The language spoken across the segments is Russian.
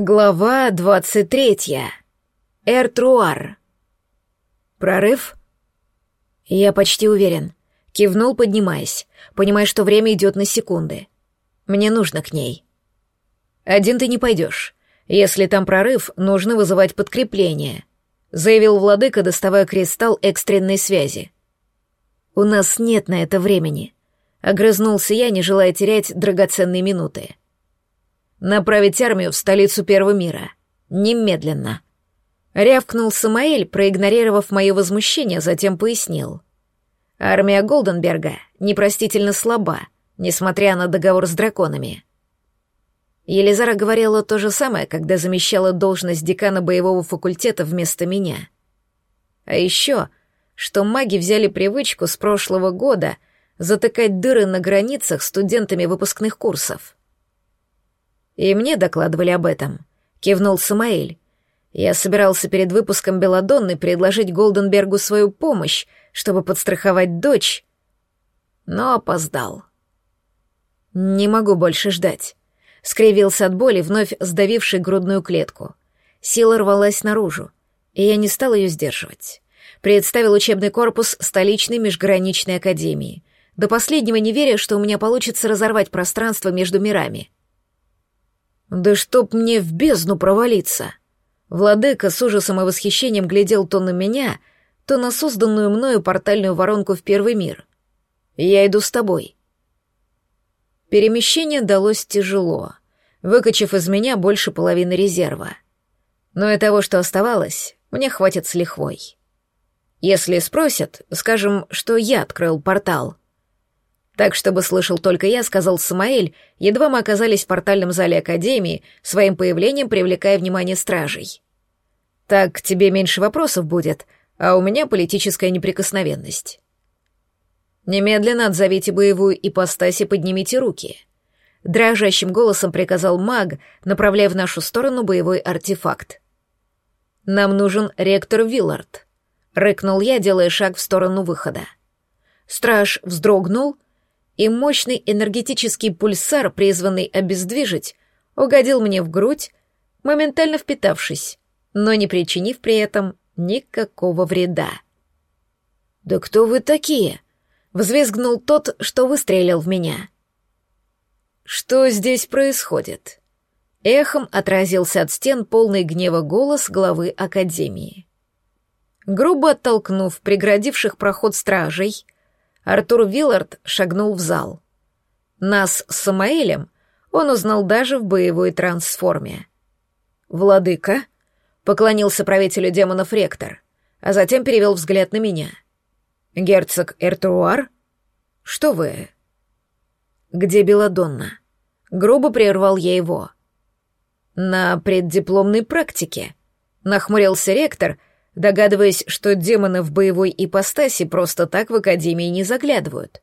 Глава двадцать третья. Эртруар. Прорыв? Я почти уверен. Кивнул, поднимаясь, понимая, что время идет на секунды. Мне нужно к ней. Один ты не пойдешь. Если там прорыв, нужно вызывать подкрепление, заявил владыка, доставая кристалл экстренной связи. У нас нет на это времени. Огрызнулся я, не желая терять драгоценные минуты. Направить армию в столицу Первого мира. Немедленно. Рявкнул Самаэль, проигнорировав мое возмущение, затем пояснил. Армия Голденберга непростительно слаба, несмотря на договор с драконами. Елизара говорила то же самое, когда замещала должность декана боевого факультета вместо меня. А еще, что маги взяли привычку с прошлого года затыкать дыры на границах студентами выпускных курсов. И мне докладывали об этом. Кивнул Самаэль. Я собирался перед выпуском Беладонны предложить Голденбергу свою помощь, чтобы подстраховать дочь, но опоздал. Не могу больше ждать. Скривился от боли, вновь сдавивший грудную клетку. Сила рвалась наружу, и я не стал ее сдерживать. Представил учебный корпус столичной межграничной академии, до последнего не веря, что у меня получится разорвать пространство между мирами — да чтоб мне в бездну провалиться! Владыка с ужасом и восхищением глядел то на меня, то на созданную мною портальную воронку в первый мир. Я иду с тобой. Перемещение далось тяжело, выкачав из меня больше половины резерва. Но и того, что оставалось, мне хватит с лихвой. Если спросят, скажем, что я открыл портал — так, чтобы слышал только я, сказал Самаэль, едва мы оказались в портальном зале Академии, своим появлением привлекая внимание стражей. Так тебе меньше вопросов будет, а у меня политическая неприкосновенность. Немедленно отзовите боевую ипостась и поднимите руки. Дрожащим голосом приказал маг, направляя в нашу сторону боевой артефакт. «Нам нужен ректор Виллард», — рыкнул я, делая шаг в сторону выхода. Страж вздрогнул — и мощный энергетический пульсар, призванный обездвижить, угодил мне в грудь, моментально впитавшись, но не причинив при этом никакого вреда. «Да кто вы такие?» — взвизгнул тот, что выстрелил в меня. «Что здесь происходит?» Эхом отразился от стен полный гнева голос главы Академии. Грубо оттолкнув преградивших проход стражей, Артур Виллард шагнул в зал. Нас с Самаэлем он узнал даже в боевой трансформе. «Владыка», — поклонился правителю демонов ректор, а затем перевел взгляд на меня. «Герцог Эртруар? Что вы?» «Где Беладонна?» Грубо прервал я его. «На преддипломной практике», — нахмурился ректор, догадываясь, что демоны в боевой ипостаси просто так в Академии не заглядывают.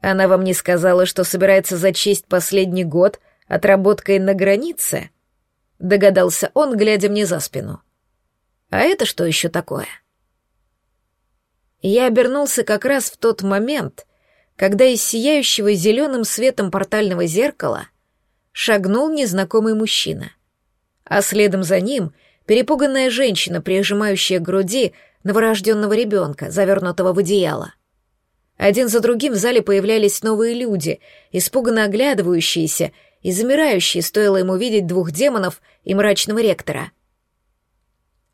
Она вам не сказала, что собирается зачесть последний год отработкой на границе? Догадался он, глядя мне за спину. А это что еще такое? Я обернулся как раз в тот момент, когда из сияющего зеленым светом портального зеркала шагнул незнакомый мужчина, а следом за ним — перепуганная женщина, прижимающая к груди новорожденного ребенка, завернутого в одеяло. Один за другим в зале появлялись новые люди, испуганно оглядывающиеся и замирающие, стоило ему видеть двух демонов и мрачного ректора.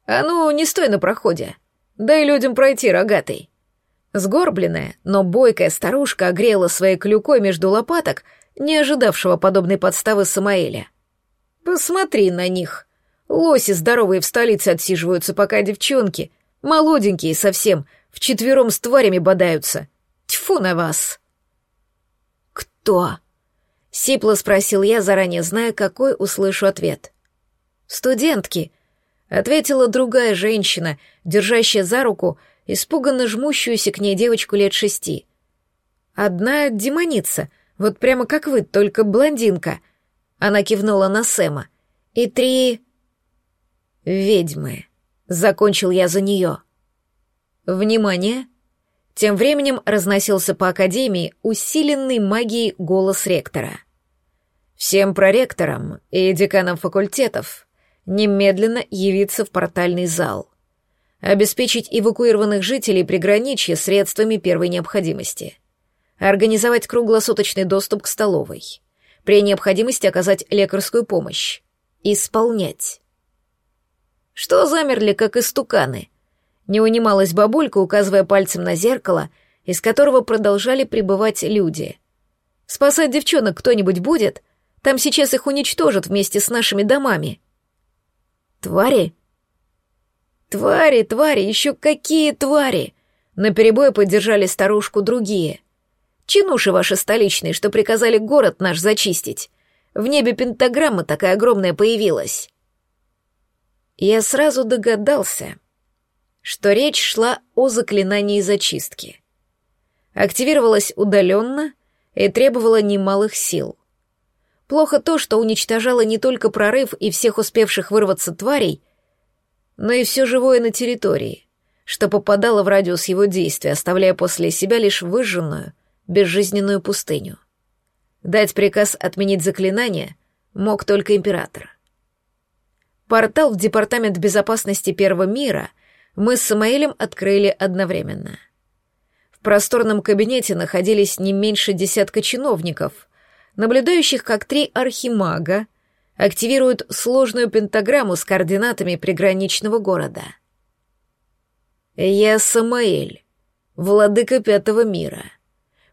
«А ну, не стой на проходе. Дай людям пройти, рогатый». Сгорбленная, но бойкая старушка огрела своей клюкой между лопаток, не ожидавшего подобной подставы Самаэля. «Посмотри на них», Лоси здоровые в столице отсиживаются, пока девчонки, молоденькие совсем, вчетвером с тварями бодаются. Тьфу на вас!» «Кто?» — сипло спросил я, заранее зная, какой услышу ответ. «Студентки», — ответила другая женщина, держащая за руку испуганно жмущуюся к ней девочку лет шести. «Одна демоница, вот прямо как вы, только блондинка», — она кивнула на Сэма. «И три...» «Ведьмы», — закончил я за нее. «Внимание!» Тем временем разносился по академии усиленный магией голос ректора. Всем проректорам и деканам факультетов немедленно явиться в портальный зал. Обеспечить эвакуированных жителей приграничья средствами первой необходимости. Организовать круглосуточный доступ к столовой. При необходимости оказать лекарскую помощь. Исполнять. Что замерли, как истуканы? Не унималась бабулька, указывая пальцем на зеркало, из которого продолжали пребывать люди. Спасать девчонок кто-нибудь будет? Там сейчас их уничтожат вместе с нашими домами. Твари? Твари, твари, еще какие твари! На перебой поддержали старушку другие. Чинуши ваши столичные, что приказали город наш зачистить. В небе пентаграмма такая огромная появилась. Я сразу догадался, что речь шла о заклинании зачистки. Активировалась удаленно и требовала немалых сил. Плохо то, что уничтожала не только прорыв и всех успевших вырваться тварей, но и все живое на территории, что попадало в радиус его действия, оставляя после себя лишь выжженную, безжизненную пустыню. Дать приказ отменить заклинание мог только император. Портал в Департамент безопасности Первого мира мы с Самаэлем открыли одновременно. В просторном кабинете находились не меньше десятка чиновников, наблюдающих, как три архимага активируют сложную пентаграмму с координатами приграничного города. «Я Самаэль, владыка Пятого мира.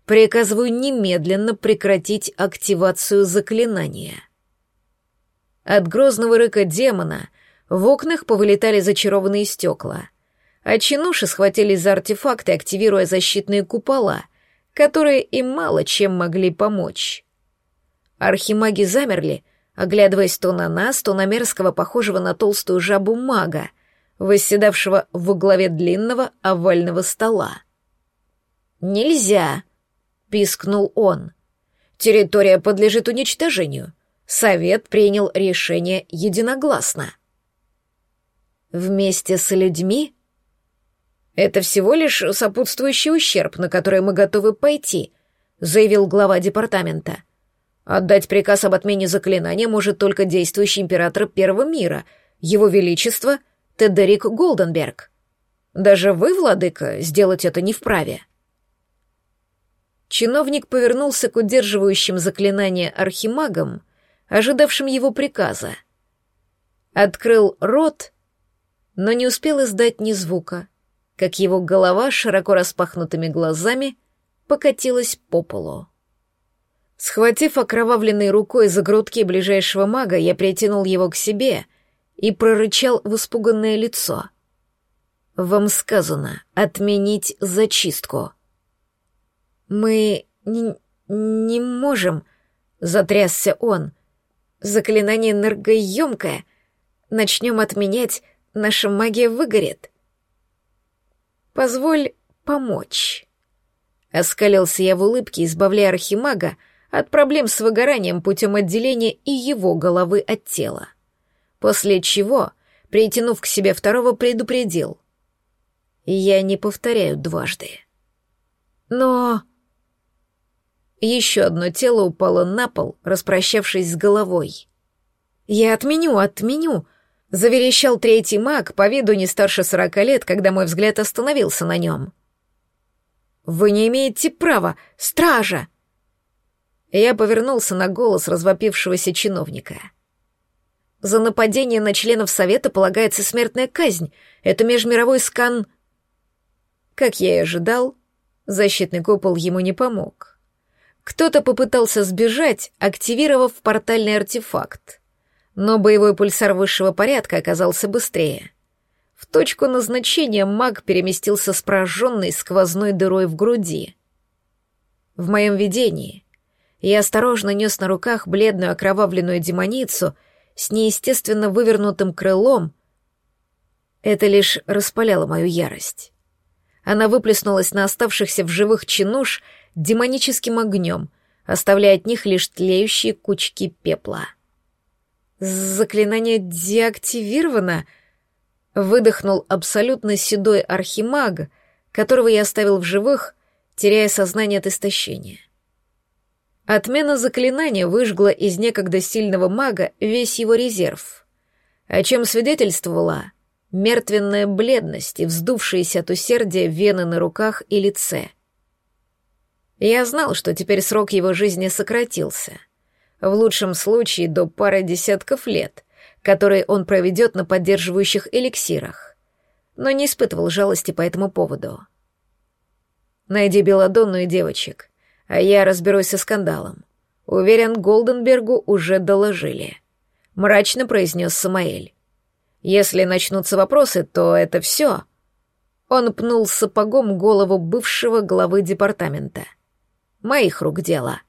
Приказываю немедленно прекратить активацию заклинания». От грозного рыка демона в окнах повылетали зачарованные стекла, а чинуши схватились за артефакты, активируя защитные купола, которые им мало чем могли помочь. Архимаги замерли, оглядываясь то на нас, то на мерзкого, похожего на толстую жабу мага, восседавшего в главе длинного овального стола. «Нельзя!» — пискнул он. «Территория подлежит уничтожению. Совет принял решение единогласно». «Вместе с людьми?» «Это всего лишь сопутствующий ущерб, на который мы готовы пойти», — заявил глава департамента. Отдать приказ об отмене заклинания может только действующий император Первого мира, его величество Тедерик Голденберг. Даже вы, владыка, сделать это не вправе. Чиновник повернулся к удерживающим заклинание архимагам, ожидавшим его приказа. Открыл рот, но не успел издать ни звука, как его голова широко распахнутыми глазами покатилась по полу. Схватив окровавленной рукой за грудки ближайшего мага, я притянул его к себе и прорычал в испуганное лицо. «Вам сказано отменить зачистку». «Мы не, не можем», — затрясся он. «Заклинание энергоемкое. Начнем отменять, наша магия выгорит». «Позволь помочь». Оскалился я в улыбке, избавляя архимага от проблем с выгоранием путем отделения и его головы от тела. После чего, притянув к себе второго, предупредил. «Я не повторяю дважды». Но... Еще одно тело упало на пол, распрощавшись с головой. «Я отменю, отменю!» — заверещал третий маг, по виду не старше сорока лет, когда мой взгляд остановился на нем. «Вы не имеете права! Стража!» Я повернулся на голос развопившегося чиновника. За нападение на членов Совета полагается смертная казнь. Это межмировой скан... Как я и ожидал, защитный купол ему не помог. Кто-то попытался сбежать, активировав портальный артефакт. Но боевой пульсар высшего порядка оказался быстрее. В точку назначения маг переместился с прожженной сквозной дырой в груди. В моем видении я осторожно нес на руках бледную окровавленную демоницу с неестественно вывернутым крылом. Это лишь распаляло мою ярость. Она выплеснулась на оставшихся в живых чинуш демоническим огнем, оставляя от них лишь тлеющие кучки пепла. «Заклинание деактивировано», — выдохнул абсолютно седой архимаг, которого я оставил в живых, теряя сознание от истощения. Отмена заклинания выжгла из некогда сильного мага весь его резерв, о чем свидетельствовала мертвенная бледность и вздувшиеся от усердия вены на руках и лице. Я знал, что теперь срок его жизни сократился, в лучшем случае до пары десятков лет, которые он проведет на поддерживающих эликсирах, но не испытывал жалости по этому поводу. Найди Беладонну и девочек, а я разберусь со скандалом. Уверен, Голденбергу уже доложили. Мрачно произнес Самаэль. Если начнутся вопросы, то это все. Он пнул сапогом голову бывшего главы департамента. Моих рук дело.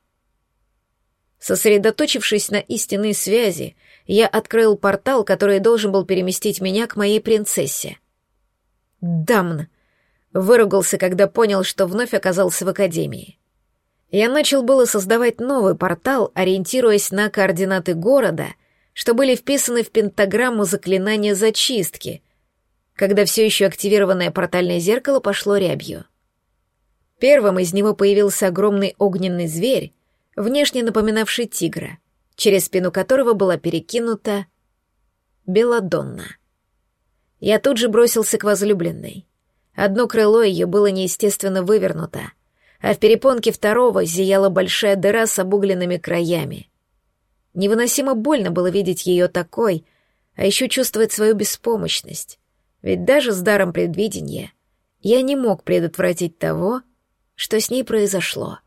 Сосредоточившись на истинной связи, я открыл портал, который должен был переместить меня к моей принцессе. Дамн! Выругался, когда понял, что вновь оказался в академии. Я начал было создавать новый портал, ориентируясь на координаты города, что были вписаны в пентаграмму заклинания зачистки, когда все еще активированное портальное зеркало пошло рябью. Первым из него появился огромный огненный зверь, внешне напоминавший тигра, через спину которого была перекинута Беладонна. Я тут же бросился к возлюбленной. Одно крыло ее было неестественно вывернуто, а в перепонке второго зияла большая дыра с обугленными краями. Невыносимо больно было видеть ее такой, а еще чувствовать свою беспомощность, ведь даже с даром предвидения я не мог предотвратить того, что с ней произошло.